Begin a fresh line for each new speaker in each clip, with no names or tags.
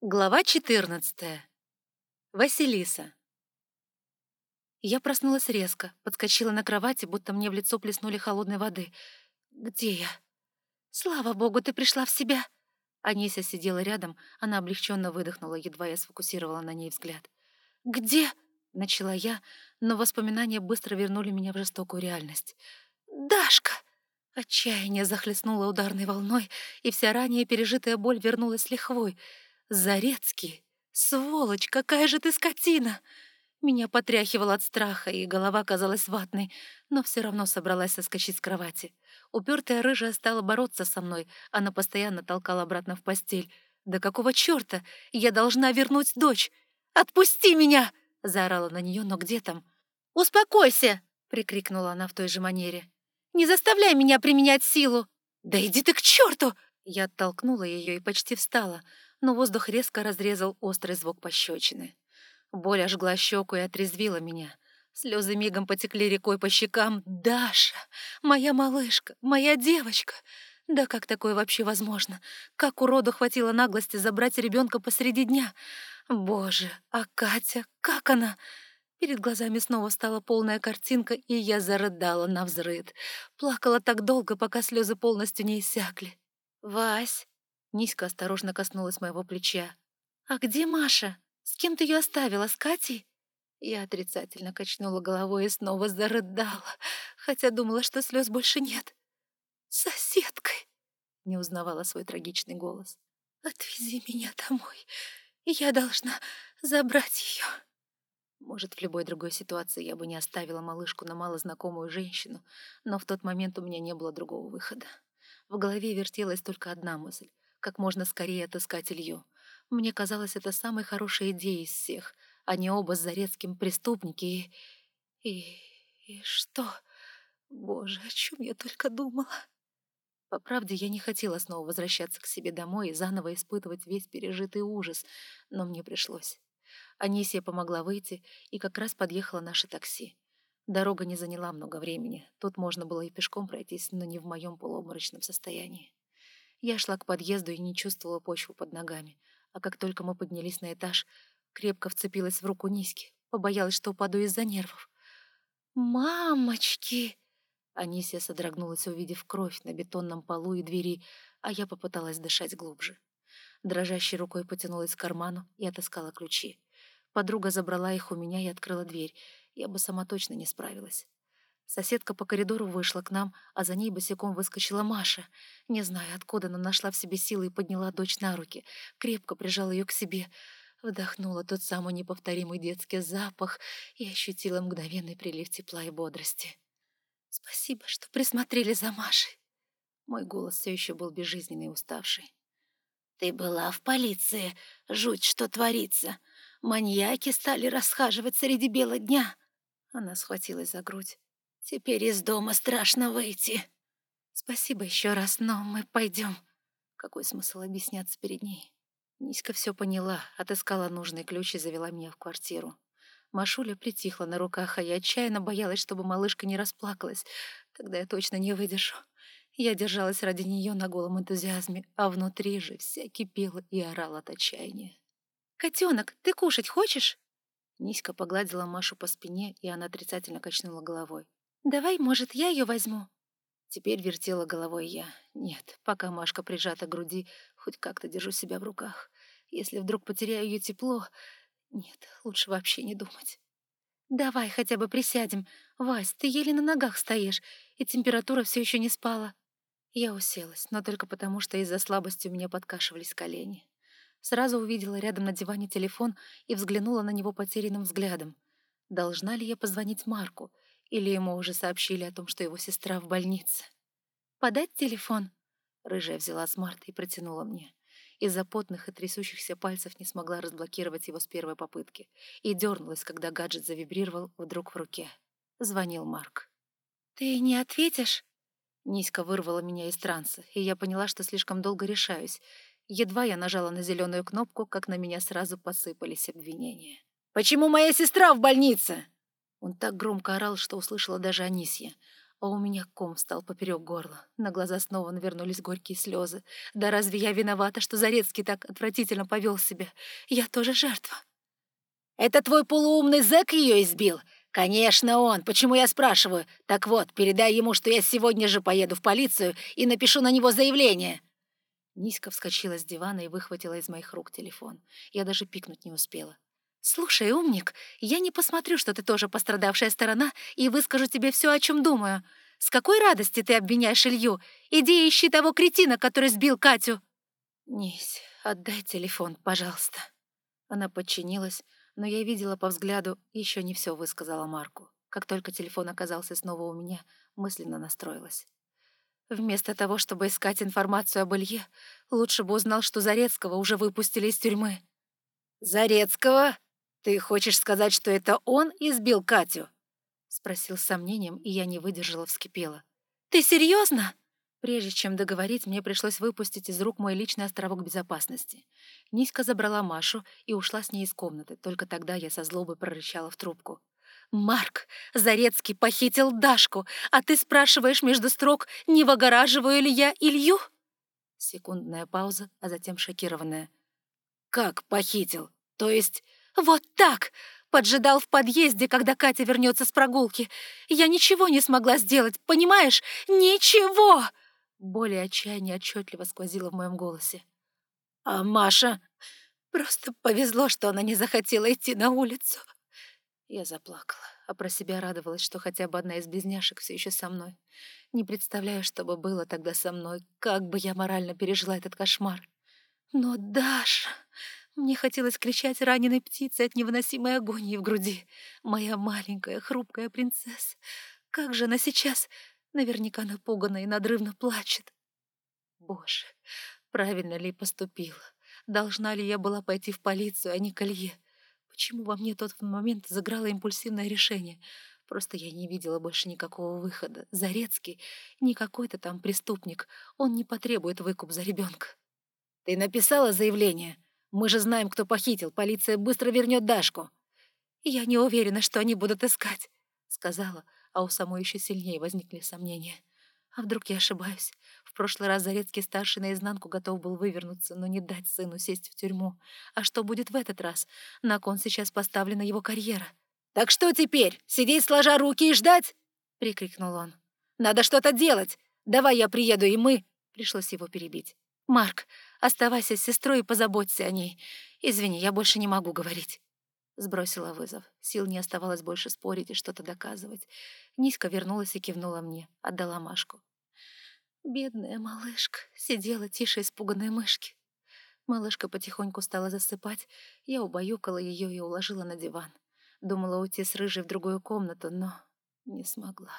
Глава 14. Василиса. Я проснулась резко, подскочила на кровати, будто мне в лицо плеснули холодной воды. «Где я?» «Слава богу, ты пришла в себя!» Анися сидела рядом, она облегченно выдохнула, едва я сфокусировала на ней взгляд. «Где?» — начала я, но воспоминания быстро вернули меня в жестокую реальность. «Дашка!» Отчаяние захлестнуло ударной волной, и вся ранее пережитая боль вернулась лихвой — Зарецкий! Сволочь, какая же ты скотина! Меня потряхивало от страха, и голова казалась ватной, но все равно собралась соскочить с кровати. Упертая рыжая стала бороться со мной, она постоянно толкала обратно в постель. «Да какого черта? Я должна вернуть дочь! Отпусти меня!» — заорала на нее, но где там? «Успокойся!» — прикрикнула она в той же манере. «Не заставляй меня применять силу!» «Да иди ты к черту!» Я оттолкнула ее и почти встала — но воздух резко разрезал острый звук пощечины. Боль ожгла щеку и отрезвила меня. Слезы мигом потекли рекой по щекам. «Даша! Моя малышка! Моя девочка!» Да как такое вообще возможно? Как уроду хватило наглости забрать ребенка посреди дня? Боже, а Катя, как она? Перед глазами снова стала полная картинка, и я зарыдала на взрыд. Плакала так долго, пока слезы полностью не иссякли. «Вась, Ниська осторожно коснулась моего плеча. «А где Маша? С кем ты ее оставила? С Катей?» Я отрицательно качнула головой и снова зарыдала, хотя думала, что слез больше нет. «Соседкой!» — не узнавала свой трагичный голос. «Отвези меня домой, я должна забрать ее». Может, в любой другой ситуации я бы не оставила малышку на малознакомую женщину, но в тот момент у меня не было другого выхода. В голове вертелась только одна мысль как можно скорее отыскать Илью. Мне казалось, это самой хорошей идеей из всех. Они оба с Зарецким преступники и... И... и что? Боже, о чем я только думала? По правде, я не хотела снова возвращаться к себе домой и заново испытывать весь пережитый ужас, но мне пришлось. Анисия помогла выйти, и как раз подъехало наше такси. Дорога не заняла много времени, тут можно было и пешком пройтись, но не в моем полуобморочном состоянии. Я шла к подъезду и не чувствовала почву под ногами. А как только мы поднялись на этаж, крепко вцепилась в руку Ниськи, побоялась, что упаду из-за нервов. «Мамочки!» Анисия содрогнулась, увидев кровь на бетонном полу и двери, а я попыталась дышать глубже. Дрожащей рукой потянулась к карману и отыскала ключи. Подруга забрала их у меня и открыла дверь. Я бы сама точно не справилась. Соседка по коридору вышла к нам, а за ней босиком выскочила Маша. Не знаю, откуда, но нашла в себе силы и подняла дочь на руки, крепко прижала ее к себе. Вдохнула тот самый неповторимый детский запах и ощутила мгновенный прилив тепла и бодрости. «Спасибо, что присмотрели за Машей». Мой голос все еще был безжизненный и уставший. «Ты была в полиции. Жуть, что творится. Маньяки стали расхаживать среди бела дня». Она схватилась за грудь. Теперь из дома страшно выйти. Спасибо еще раз, но мы пойдем. Какой смысл объясняться перед ней? Ниська все поняла, отыскала нужный ключ и завела меня в квартиру. Машуля притихла на руках, а я отчаянно боялась, чтобы малышка не расплакалась. Тогда я точно не выдержу. Я держалась ради нее на голом энтузиазме, а внутри же вся кипела и орала от отчаяния. «Котенок, ты кушать хочешь?» Ниська погладила Машу по спине, и она отрицательно качнула головой. «Давай, может, я ее возьму?» Теперь вертела головой я. Нет, пока Машка прижата к груди, хоть как-то держу себя в руках. Если вдруг потеряю ее тепло... Нет, лучше вообще не думать. «Давай хотя бы присядем. Вась, ты еле на ногах стоишь, и температура все еще не спала». Я уселась, но только потому, что из-за слабости у меня подкашивались колени. Сразу увидела рядом на диване телефон и взглянула на него потерянным взглядом. Должна ли я позвонить Марку? Или ему уже сообщили о том, что его сестра в больнице. «Подать телефон?» Рыжая взяла смарт и протянула мне. Из-за потных и трясущихся пальцев не смогла разблокировать его с первой попытки и дернулась, когда гаджет завибрировал вдруг в руке. Звонил Марк. «Ты не ответишь?» Низко вырвала меня из транса, и я поняла, что слишком долго решаюсь. Едва я нажала на зеленую кнопку, как на меня сразу посыпались обвинения. «Почему моя сестра в больнице?» Он так громко орал, что услышала даже Анисья. а у меня ком встал поперек горла. На глаза снова навернулись горькие слезы. Да разве я виновата, что Зарецкий так отвратительно повел себя? Я тоже жертва.
«Это твой полуумный зэк ее избил?» «Конечно он. Почему я спрашиваю? Так вот, передай ему, что я сегодня же поеду в полицию и напишу на него заявление».
Ниська вскочила с дивана и выхватила из моих рук телефон. Я даже пикнуть не успела. «Слушай, умник, я не посмотрю, что ты тоже пострадавшая сторона, и выскажу тебе все, о чем думаю. С какой радости ты обвиняешь Илью? Иди ищи того кретина, который сбил Катю!» «Нись, отдай телефон, пожалуйста». Она подчинилась, но я видела по взгляду, еще не все высказала Марку. Как только телефон оказался снова у меня, мысленно настроилась. Вместо того, чтобы искать информацию об Илье, лучше бы узнал, что Зарецкого уже выпустили из тюрьмы.
«Зарецкого? Ты хочешь сказать, что это он избил Катю?»
— спросил с сомнением, и я не выдержала, вскипела. «Ты серьезно? Прежде чем договорить, мне пришлось выпустить из рук мой личный островок безопасности. Ниська забрала Машу и ушла с ней из комнаты. Только тогда я со злобой прорычала в трубку. «Марк, Зарецкий похитил Дашку, а ты спрашиваешь между строк, не выгораживаю ли я Илью?» Секундная пауза, а затем шокированная.
«Как похитил? То есть...»
«Вот так! Поджидал в подъезде, когда Катя вернется с прогулки. Я ничего не смогла сделать, понимаешь? Ничего!» Боль и отчаяние отчетливо сквозило в моем голосе.
«А Маша?»
«Просто повезло, что она не захотела идти на улицу». Я заплакала, а про себя радовалась, что хотя бы одна из близняшек все еще со мной. Не представляю, что бы было тогда со мной, как бы я морально пережила этот кошмар. Но Даша... Мне хотелось кричать раненой птицей от невыносимой агонии в груди. Моя маленькая, хрупкая принцесса. Как же она сейчас Наверняка напугана и надрывно плачет. Боже, правильно ли поступила? Должна ли я была пойти в полицию, а не к Илье? Почему во мне тот момент заграло импульсивное решение? Просто я не видела больше никакого выхода. Зарецкий не какой-то там преступник. Он не потребует выкуп за ребенка.
«Ты написала заявление? Мы же знаем, кто похитил. Полиция быстро вернет Дашку».
«Я не уверена, что они будут искать», — сказала, — а у самой еще сильнее возникли сомнения. А вдруг я ошибаюсь? В прошлый раз Зарецкий старший наизнанку готов был вывернуться, но не дать сыну сесть в тюрьму. А что будет в этот раз? На кон сейчас поставлена его карьера.
«Так что теперь? Сидеть сложа руки и ждать?» — прикрикнул он. «Надо что-то делать! Давай я приеду, и мы...»
Пришлось его перебить. «Марк, оставайся с сестрой и позаботься о ней. Извини, я больше не могу говорить». Сбросила вызов. Сил не оставалось больше спорить и что-то доказывать. Ниська вернулась и кивнула мне, отдала Машку. Бедная малышка сидела тише испуганной мышки. Малышка потихоньку стала засыпать. Я убаюкала ее и уложила на диван. Думала уйти с рыжей в другую комнату, но не смогла.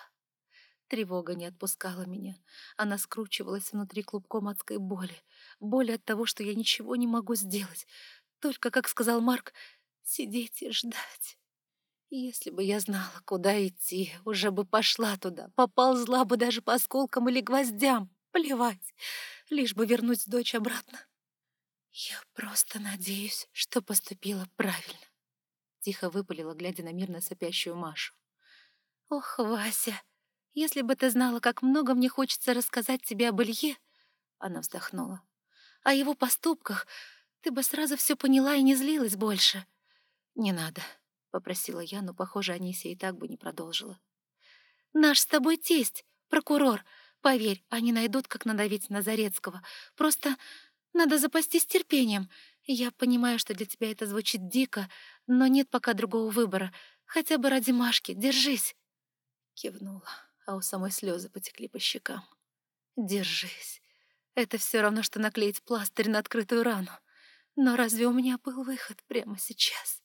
Тревога не отпускала меня. Она скручивалась внутри клубком адской боли. Боли от того, что я ничего не могу сделать. Только, как сказал Марк, сидеть и ждать. Если бы я знала, куда идти, уже бы пошла туда, поползла бы даже по осколкам или гвоздям. Плевать, лишь бы вернуть дочь обратно. Я просто надеюсь, что поступила правильно. Тихо выпалила, глядя на мирно сопящую Машу. «Ох, Вася, если бы ты знала, как много мне хочется рассказать тебе об Илье...» Она вздохнула. «О его поступках ты бы сразу все поняла и не злилась больше. «Не надо», — попросила я, но, похоже, Анисия и так бы не продолжила. «Наш с тобой тесть, прокурор. Поверь, они найдут, как надавить на Зарецкого. Просто надо запастись терпением. Я понимаю, что для тебя это звучит дико, но нет пока другого выбора. Хотя бы ради Машки, держись!» Кивнула, а у самой слезы потекли по щекам. «Держись. Это все равно, что наклеить пластырь на открытую рану. Но разве у меня был выход прямо сейчас?»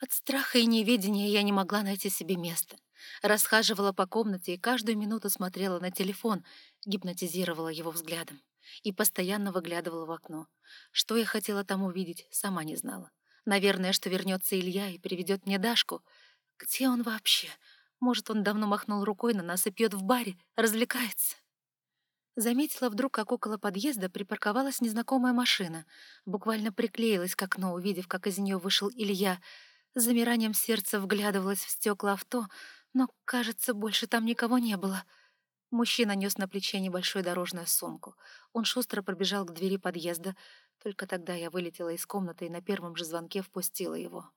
От страха и неведения я не могла найти себе места. Расхаживала по комнате и каждую минуту смотрела на телефон, гипнотизировала его взглядом и постоянно выглядывала в окно. Что я хотела там увидеть, сама не знала. Наверное, что вернется Илья и приведет мне Дашку. Где он вообще? Может, он давно махнул рукой на нас и пьет в баре, развлекается? Заметила вдруг, как около подъезда припарковалась незнакомая машина. Буквально приклеилась к окну, увидев, как из нее вышел Илья. С замиранием сердца вглядывалась в стекла авто, но, кажется, больше там никого не было. Мужчина нес на плече небольшую дорожную сумку. Он шустро пробежал к двери подъезда. Только тогда я вылетела из комнаты и на первом же звонке впустила его.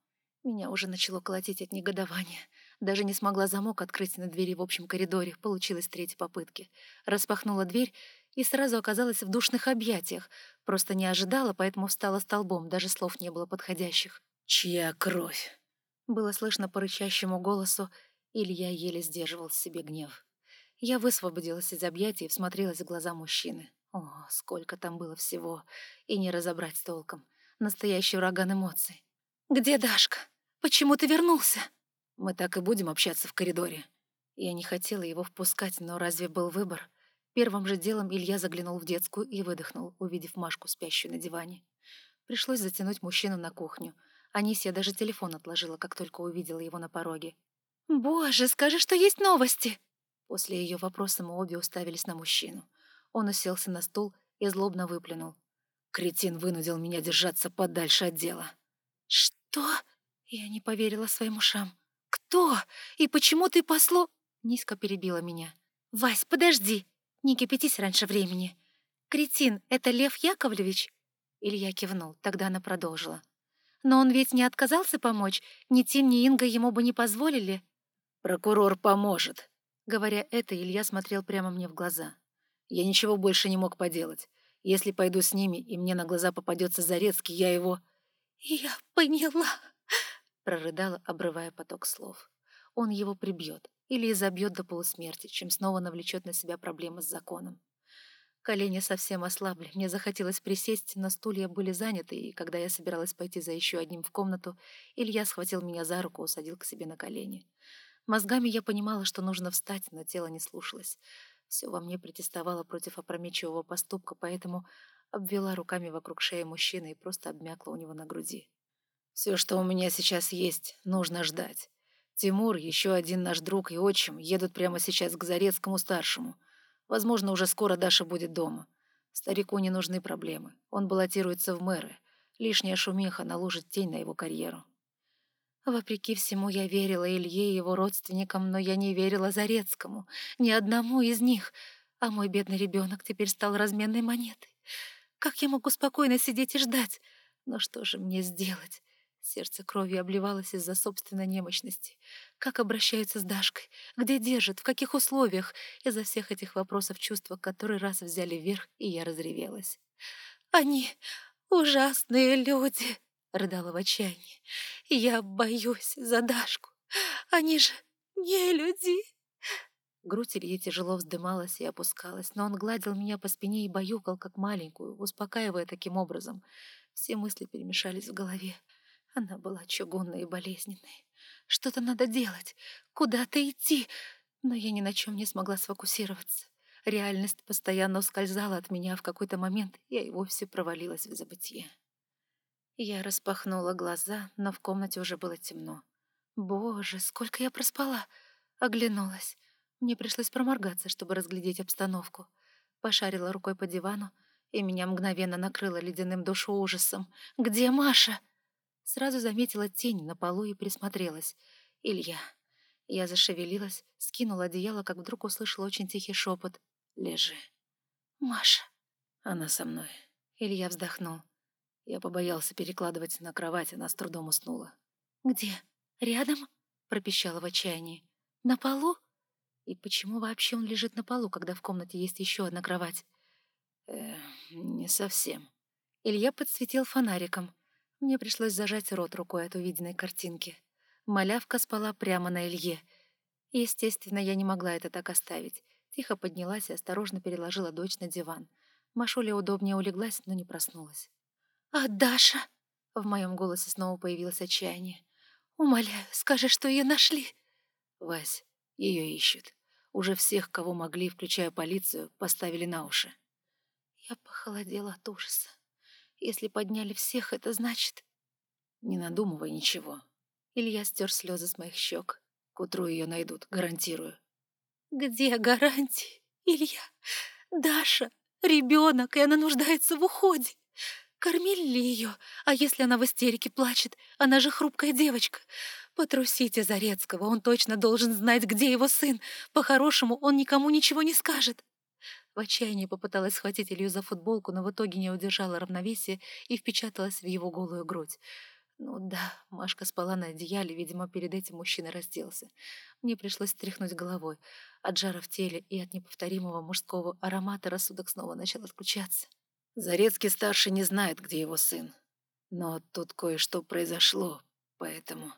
Меня уже начало колотить от негодования. Даже не смогла замок открыть на двери в общем коридоре. Получилось третьей попытки. Распахнула дверь и сразу оказалась в душных объятиях. Просто не ожидала, поэтому встала столбом, даже слов не было подходящих.
«Чья кровь?»
Было слышно по рычащему голосу, Илья еле сдерживал в себе гнев. Я высвободилась из объятий и всмотрелась в глаза мужчины. О, сколько там было всего, и не разобрать толком. Настоящий ураган эмоций. «Где Дашка? Почему ты вернулся?» Мы так и будем общаться в коридоре. Я не хотела его впускать, но разве был выбор? Первым же делом Илья заглянул в детскую и выдохнул, увидев Машку, спящую на диване. Пришлось затянуть мужчину на кухню. Анисия даже телефон отложила, как только увидела его на пороге. «Боже, скажи, что есть новости!» После ее вопроса мы обе уставились на мужчину. Он уселся на стул и злобно выплюнул. Кретин вынудил меня держаться подальше от дела. «Что?» Я не поверила своим ушам. «Кто? И почему ты послу...» Низко перебила меня. «Вась, подожди! Не кипятись раньше времени. Кретин, это Лев Яковлевич?» Илья кивнул, тогда она продолжила. «Но он ведь не отказался помочь, ни Тим, ни Инга ему бы не позволили».
«Прокурор поможет».
Говоря это, Илья смотрел прямо мне в глаза.
«Я ничего больше не мог поделать. Если пойду с ними, и мне на глаза попадется Зарецкий, я его...»
«Я поняла», прорыдала, обрывая поток слов. Он его прибьет или изобьет до полусмерти, чем снова навлечет на себя проблемы с законом. Колени совсем ослабли, мне захотелось присесть, но стулья были заняты, и когда я собиралась пойти за еще одним в комнату, Илья схватил меня за руку, усадил к себе на колени. Мозгами я понимала, что нужно встать, но тело не слушалось. Все во мне протестовало против опрометчивого поступка, поэтому обвела руками вокруг шеи мужчины и просто обмякла у него на груди. Все, что у меня сейчас есть, нужно ждать. Тимур, еще один наш друг и отчим едут прямо сейчас к Зарецкому-старшему. Возможно, уже скоро Даша будет дома. Старику не нужны проблемы. Он баллотируется в мэры. Лишняя шумиха наложит тень на его карьеру. Вопреки всему, я верила Илье и его родственникам, но я не верила Зарецкому, ни одному из них. А мой бедный ребенок теперь стал разменной монетой. Как я могу спокойно сидеть и ждать? Но что же мне сделать? Сердце кровью обливалось из-за собственной немощности. Как обращаются с Дашкой? Где держат? В каких условиях? Из-за всех этих вопросов чувства который раз взяли вверх, и я разревелась. «Они ужасные люди!» — рыдала в отчаянии. «Я боюсь за Дашку. Они же не люди!» Грудь Ильи тяжело вздымалась и опускалась, но он гладил меня по спине и баюкал, как маленькую, успокаивая таким образом. Все мысли перемешались в голове. Она была чугунной и болезненной. Что-то надо делать, куда-то идти, но я ни на чем не смогла сфокусироваться. Реальность постоянно ускользала от меня, а в какой-то момент я и вовсе провалилась в забытье. Я распахнула глаза, но в комнате уже было темно. Боже, сколько я проспала! Оглянулась. Мне пришлось проморгаться, чтобы разглядеть обстановку. Пошарила рукой по дивану, и меня мгновенно накрыло ледяным душу ужасом. «Где Маша?» Сразу заметила тень на полу и присмотрелась. «Илья». Я зашевелилась, скинула одеяло, как вдруг услышала очень тихий шепот. «Лежи». «Маша». «Она со мной». Илья вздохнул. Я побоялся перекладывать на кровать, она с трудом уснула. «Где? Рядом?» — пропищала в отчаянии. «На полу? И почему вообще он лежит на полу, когда в комнате есть еще одна кровать?» «Э, не совсем». Илья подсветил фонариком. Мне пришлось зажать рот рукой от увиденной картинки. Малявка спала прямо на Илье. Естественно, я не могла это так оставить. Тихо поднялась и осторожно переложила дочь на диван. Машуля удобнее улеглась, но не проснулась. «А Даша?» — в моем голосе снова появилось отчаяние. «Умоляю, скажи, что ее нашли!» «Вась, ее ищут. Уже всех, кого могли, включая полицию, поставили на уши». Я похолодела от ужаса. Если подняли всех, это значит... Не надумывай ничего. Илья стер слезы с моих щек. К утру ее найдут, гарантирую. Где гарантии? Илья, Даша, ребенок, и она нуждается в уходе. Кормили ли ее? А если она в истерике плачет? Она же хрупкая девочка. Потрусите Зарецкого, он точно должен знать, где его сын. По-хорошему, он никому ничего не скажет. В отчаянии попыталась схватить Илью за футболку, но в итоге не удержала равновесие и впечаталась в его голую грудь. Ну да, Машка спала на одеяле, видимо, перед этим мужчина разделся. Мне пришлось тряхнуть головой. От жара в теле и от неповторимого мужского аромата рассудок снова начал отключаться. Зарецкий-старший не знает, где его сын. Но тут кое-что произошло, поэтому...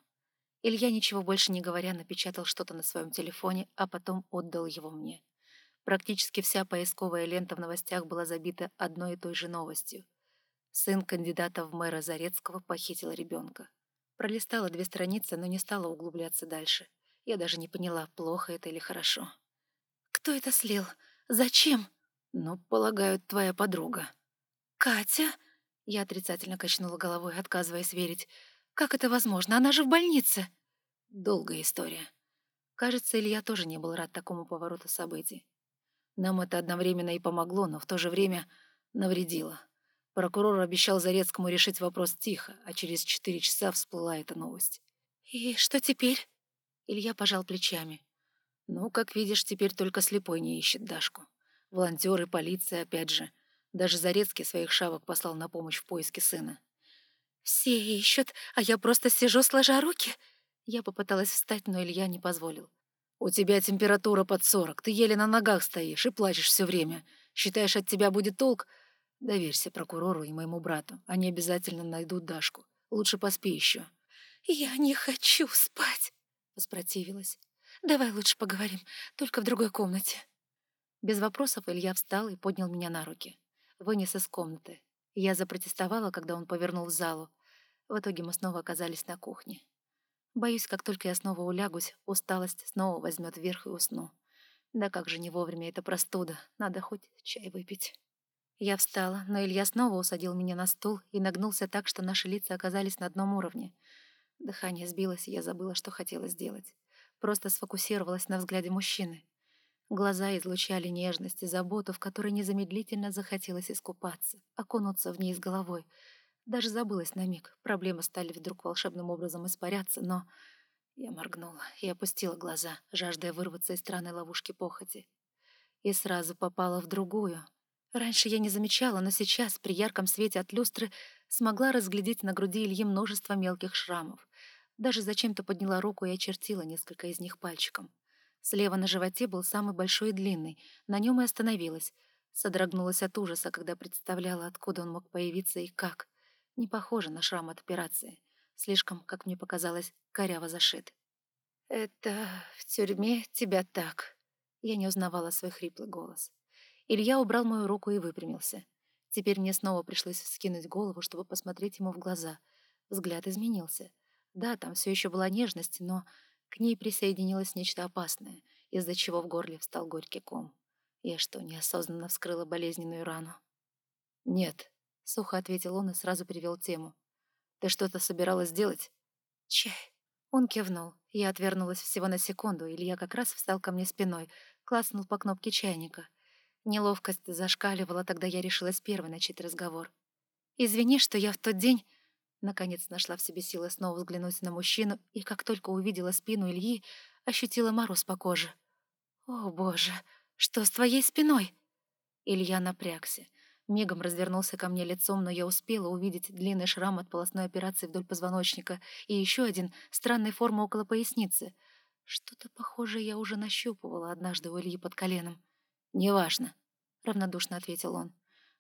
Илья, ничего больше не говоря, напечатал что-то на своем телефоне, а потом отдал его мне. Практически вся поисковая лента в новостях была забита одной и той же новостью. Сын кандидата в мэра Зарецкого похитил ребенка. Пролистала две страницы, но не стала углубляться дальше. Я даже не поняла, плохо это или хорошо. «Кто это слил? Зачем?» «Ну, полагаю, твоя подруга». «Катя?» Я отрицательно качнула головой, отказываясь верить. «Как это возможно? Она же в больнице!» Долгая история. Кажется, Илья тоже не был рад такому повороту событий. Нам это одновременно и помогло, но в то же время навредило. Прокурор обещал Зарецкому решить вопрос тихо, а через четыре часа всплыла эта новость. «И что теперь?» Илья пожал плечами. «Ну, как видишь, теперь только слепой не ищет Дашку. Волонтеры, полиция, опять же. Даже Зарецкий своих шавок послал на помощь в поиске сына». «Все ищут, а я просто сижу, сложа руки?» Я попыталась встать, но Илья не позволил. «У тебя температура под сорок, ты еле на ногах стоишь и плачешь все время. Считаешь, от тебя будет толк? Доверься прокурору и моему брату. Они обязательно найдут Дашку. Лучше поспи еще». «Я не хочу спать», — воспротивилась. «Давай лучше поговорим, только в другой комнате». Без вопросов Илья встал и поднял меня на руки. Вынес из комнаты. Я запротестовала, когда он повернул в залу. В итоге мы снова оказались на кухне. Боюсь, как только я снова улягусь, усталость снова возьмет верх и усну. Да как же не вовремя эта простуда, надо хоть чай выпить. Я встала, но Илья снова усадил меня на стул и нагнулся так, что наши лица оказались на одном уровне. Дыхание сбилось, и я забыла, что хотела сделать. Просто сфокусировалась на взгляде мужчины. Глаза излучали нежность и заботу, в которой незамедлительно захотелось искупаться, окунуться в ней с головой — даже забылась на миг. Проблемы стали вдруг волшебным образом испаряться, но... Я моргнула и опустила глаза, жаждая вырваться из странной ловушки похоти. И сразу попала в другую. Раньше я не замечала, но сейчас, при ярком свете от люстры, смогла разглядеть на груди Ильи множество мелких шрамов. Даже зачем-то подняла руку и очертила несколько из них пальчиком. Слева на животе был самый большой и длинный, на нем и остановилась. Содрогнулась от ужаса, когда представляла, откуда он мог появиться и как. Не похоже на шрам от операции. Слишком, как мне показалось, коряво зашит. «Это в тюрьме тебя так...» Я не узнавала свой хриплый голос. Илья убрал мою руку и выпрямился. Теперь мне снова пришлось вскинуть голову, чтобы посмотреть ему в глаза. Взгляд изменился. Да, там все еще была нежность, но к ней присоединилось нечто опасное, из-за чего в горле встал горький ком. Я что, неосознанно вскрыла болезненную рану? «Нет», Сухо ответил он и сразу перевел тему. «Ты что-то собиралась сделать?» «Чай». Он кивнул. Я отвернулась всего на секунду, Илья как раз встал ко мне спиной, класснул по кнопке чайника. Неловкость зашкаливала, тогда я решилась первой начать разговор. «Извини, что я в тот день...» Наконец нашла в себе силы снова взглянуть на мужчину, и как только увидела спину Ильи, ощутила мороз по коже. «О, боже, что с твоей спиной?» Илья напрягся. Мигом развернулся ко мне лицом, но я успела увидеть длинный шрам от полостной операции вдоль позвоночника и еще один странной формы около поясницы. Что-то похожее я уже нащупывала однажды у Ильи под коленом. «Неважно», — равнодушно ответил он.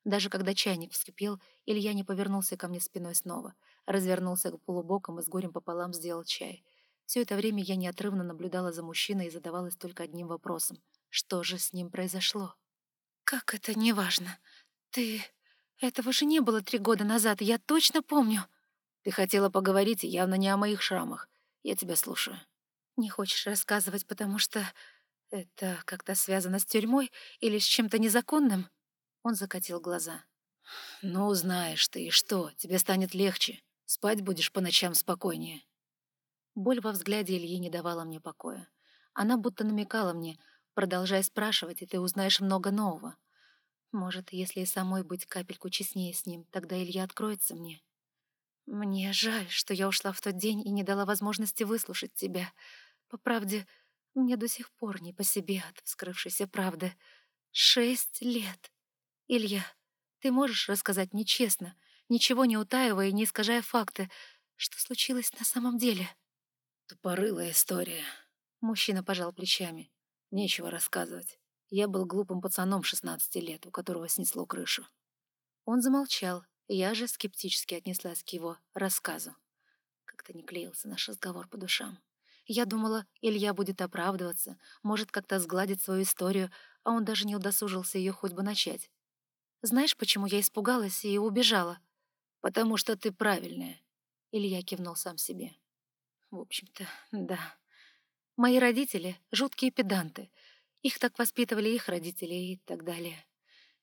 Даже когда чайник вскипел, Илья не повернулся ко мне спиной снова, развернулся к полубокам и с горем пополам сделал чай. Все это время я неотрывно наблюдала за мужчиной и задавалась только одним вопросом. Что же с ним произошло? «Как это неважно? «Ты... Этого же не было три года назад, я точно помню». «Ты хотела поговорить, явно не о моих шрамах. Я тебя слушаю». «Не хочешь рассказывать, потому что это как-то связано с тюрьмой или с чем-то незаконным?» Он закатил глаза. «Ну, знаешь ты, и что, тебе станет легче. Спать будешь по ночам спокойнее». Боль во взгляде Ильи не давала мне покоя. Она будто намекала мне, продолжай спрашивать, и ты узнаешь много нового. Может, если и самой быть капельку честнее с ним, тогда Илья откроется мне. Мне жаль, что я ушла в тот день и не дала возможности выслушать тебя. По правде, мне до сих пор не по себе от вскрывшейся правды. Шесть лет. Илья, ты можешь рассказать мне честно, ничего не утаивая и не искажая факты, что случилось на самом деле?»
«Тупорылая история». Мужчина пожал плечами. «Нечего рассказывать. Я был глупым пацаном 16 лет, у которого снесло крышу».
Он замолчал, я же скептически отнеслась к его рассказу. Как-то не клеился наш разговор по душам. Я думала, Илья будет оправдываться, может как-то сгладить свою историю, а он даже не удосужился ее хоть бы начать. Знаешь, почему я испугалась и убежала?
Потому что ты правильная.
Илья кивнул сам себе. В общем-то, да. Мои родители — жуткие педанты. Их так воспитывали их родители и так далее.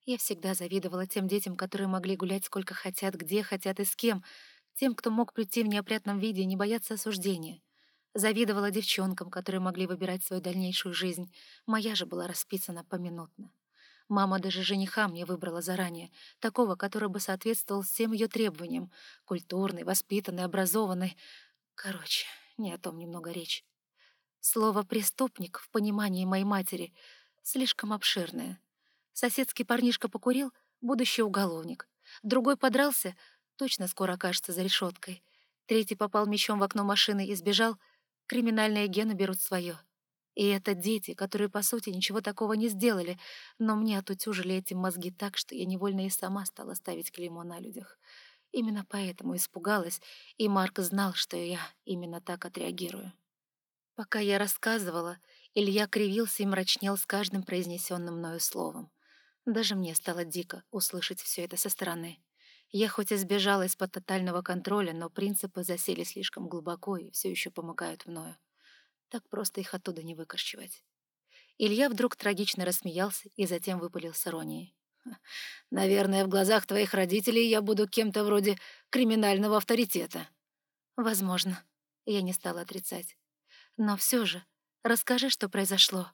Я всегда завидовала тем детям, которые могли гулять сколько хотят, где хотят и с кем, тем, кто мог прийти в неопрятном виде и не бояться осуждения. Завидовала девчонкам, которые могли выбирать свою дальнейшую жизнь. Моя же была расписана поминутно. Мама даже жениха мне выбрала заранее, такого, который бы соответствовал всем ее требованиям. Культурный, воспитанный, образованный. Короче, не о том немного речь. Слово «преступник» в понимании моей матери слишком обширное. Соседский парнишка покурил — будущий уголовник. Другой подрался — точно скоро окажется за решеткой. Третий попал мечом в окно машины и сбежал — Криминальные гены берут свое. И это дети, которые, по сути, ничего такого не сделали, но мне отутюжили эти мозги так, что я невольно и сама стала ставить клеймо на людях. Именно поэтому испугалась, и Марк знал, что я именно так отреагирую. Пока я рассказывала, Илья кривился и мрачнел с каждым произнесенным мною словом. Даже мне стало дико услышать все это со стороны. Я хоть и сбежала из-под тотального контроля, но принципы засели слишком глубоко и все еще помогают мною. Так просто их оттуда не выкорчевать. Илья вдруг трагично рассмеялся и затем выпалил с иронией. «Наверное, в глазах твоих родителей я буду кем-то вроде криминального авторитета». «Возможно». Я не стала отрицать. «Но все же, расскажи, что произошло».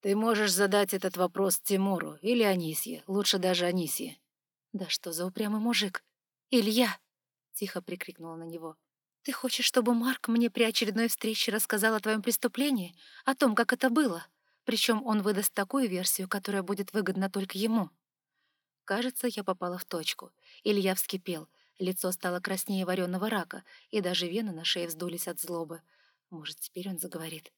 «Ты можешь задать этот вопрос Тимуру или Анисье, лучше даже Анисье.
«Да что за упрямый мужик? Илья!» — тихо прикрикнула на него. «Ты хочешь, чтобы Марк мне при очередной встрече рассказал о твоем преступлении, о том, как это было? Причем он выдаст такую версию, которая будет выгодна только ему». Кажется, я попала в точку. Илья вскипел. Лицо стало краснее вареного рака, и даже вены на шее вздулись от злобы. Может, теперь он заговорит.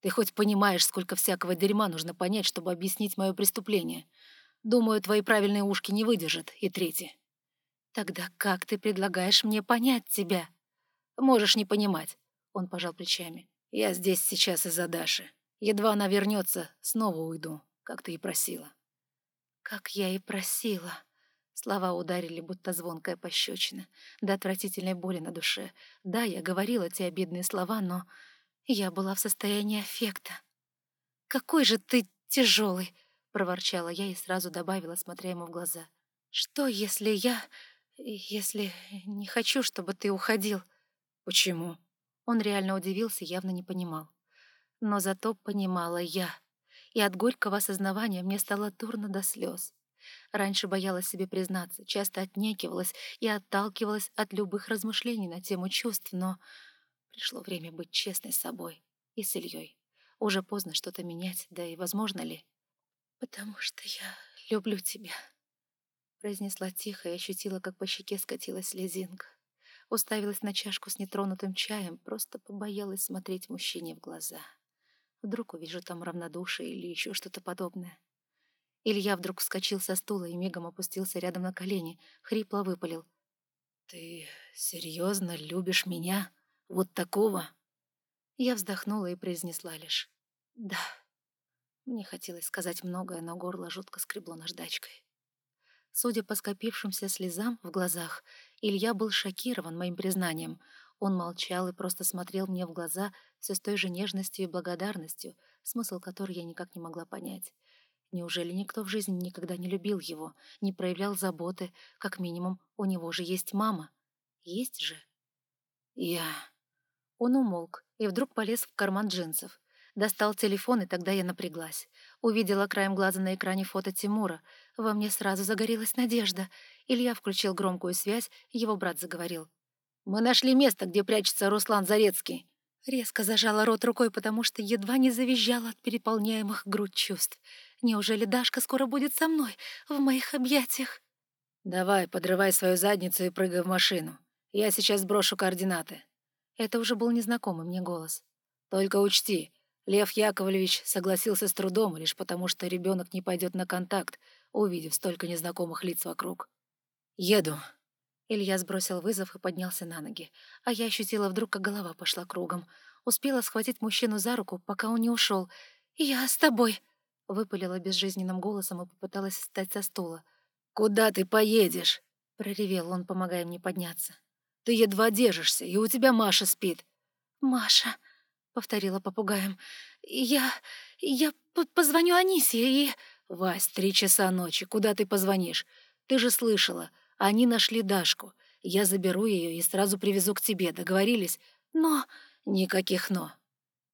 «Ты хоть понимаешь, сколько всякого дерьма нужно понять, чтобы объяснить мое преступление? Думаю, твои правильные ушки не выдержат, и третий. Тогда как ты предлагаешь мне понять тебя? Можешь не понимать. Он пожал плечами. Я здесь сейчас из-за Даши. Едва она вернется, снова уйду, как ты и просила. Как я и просила. Слова ударили, будто звонкая пощечина. До отвратительной боли на душе. Да, я говорила те обидные слова, но я была в состоянии аффекта. «Какой же ты тяжелый!» проворчала я и сразу добавила, смотря ему в глаза. «Что, если я... если не хочу, чтобы ты уходил?»
«Почему?»
Он реально удивился, явно не понимал. Но зато понимала я. И от горького осознавания мне стало дурно до слез. Раньше боялась себе признаться, часто отнекивалась и отталкивалась от любых размышлений на тему чувств, но пришло время быть честной с собой и с Ильей. Уже поздно что-то менять, да и возможно ли? «Потому что я люблю тебя», — произнесла тихо и ощутила, как по щеке скатилась слезинка. Уставилась на чашку с нетронутым чаем, просто побоялась смотреть мужчине в глаза. Вдруг увижу там равнодушие или еще что-то подобное. Илья вдруг вскочил со стула и мигом опустился рядом на колени, хрипло выпалил.
«Ты серьезно любишь меня? Вот такого?»
Я вздохнула и произнесла лишь «Да». Мне хотелось сказать многое, но горло жутко скребло наждачкой. Судя по скопившимся слезам в глазах, Илья был шокирован моим признанием. Он молчал и просто смотрел мне в глаза все с той же нежностью и благодарностью, смысл которой я никак не могла понять. Неужели никто в жизни никогда не любил его, не проявлял заботы? Как минимум, у него же есть мама. Есть же. Я... Он умолк и вдруг полез в карман джинсов. Достал телефон, и тогда я напряглась. Увидела краем глаза на экране фото Тимура. Во мне сразу загорелась надежда. Илья включил громкую связь, его брат заговорил. «Мы нашли место, где прячется Руслан Зарецкий». Резко зажала рот рукой, потому что едва не завизжала от переполняемых грудь чувств. Неужели Дашка скоро будет со мной, в моих объятиях? «Давай, подрывай свою задницу и прыгай в машину. Я сейчас сброшу координаты». Это уже был незнакомый мне голос. «Только учти, Лев Яковлевич согласился с трудом лишь потому, что ребенок не пойдет на контакт, увидев столько незнакомых лиц вокруг. Еду». Илья сбросил вызов и поднялся на ноги, а я ощутила вдруг, как голова пошла кругом. Успела схватить мужчину за руку, пока он не ушел. «Я с тобой!» — выпалила безжизненным голосом и попыталась встать со стула. «Куда ты поедешь?» — проревел он, помогая мне подняться. «Ты едва держишься, и у тебя Маша спит». «Маша», — повторила попугаем, — «я... я позвоню Анисе и...» «Вась, три часа ночи, куда ты позвонишь? Ты же слышала, они нашли Дашку. Я заберу ее и сразу привезу к тебе, договорились? Но...» «Никаких «но».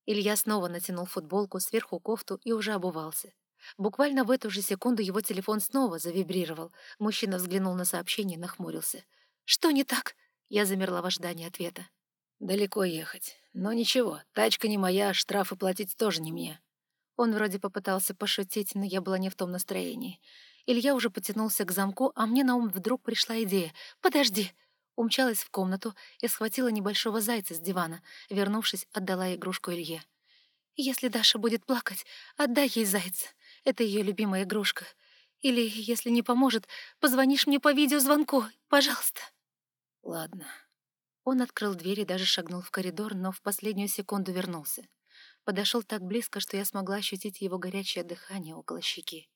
Илья снова натянул футболку, сверху кофту и уже обувался. Буквально в эту же секунду его телефон снова завибрировал. Мужчина взглянул на сообщение и нахмурился. «Что не так?» Я замерла в ожидании ответа. «Далеко ехать. Но ничего, тачка не моя, штрафы платить тоже не мне». Он вроде попытался пошутить, но я была не в том настроении. Илья уже потянулся к замку, а мне на ум вдруг пришла идея. «Подожди!» Умчалась в комнату и схватила небольшого зайца с дивана. Вернувшись, отдала игрушку Илье. «Если Даша будет плакать, отдай ей зайца. Это ее любимая игрушка. Или, если не поможет, позвонишь мне по видеозвонку, пожалуйста». «Ладно». Он открыл дверь и даже шагнул в коридор, но в последнюю секунду вернулся. Подошел так близко, что я смогла ощутить его горячее дыхание около щеки.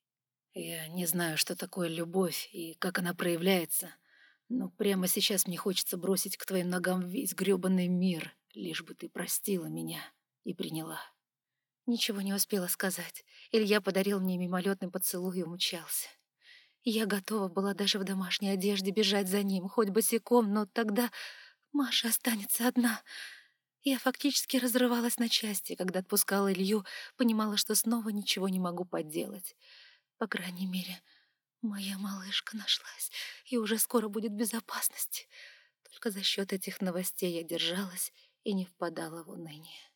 «Я не знаю, что такое любовь и как она проявляется, но прямо сейчас мне хочется бросить к твоим ногам весь грёбаный мир, лишь бы ты простила меня и приняла». Ничего не успела сказать. Илья подарил мне мимолетный поцелуй и умчался. Я готова была даже в домашней одежде бежать за ним, хоть босиком, но тогда Маша останется одна. Я фактически разрывалась на части, когда отпускала Илью, понимала, что снова ничего не могу поделать. По крайней мере, моя малышка нашлась и уже скоро будет в безопасности. Только за счет этих новостей я держалась и не впадала в уныние.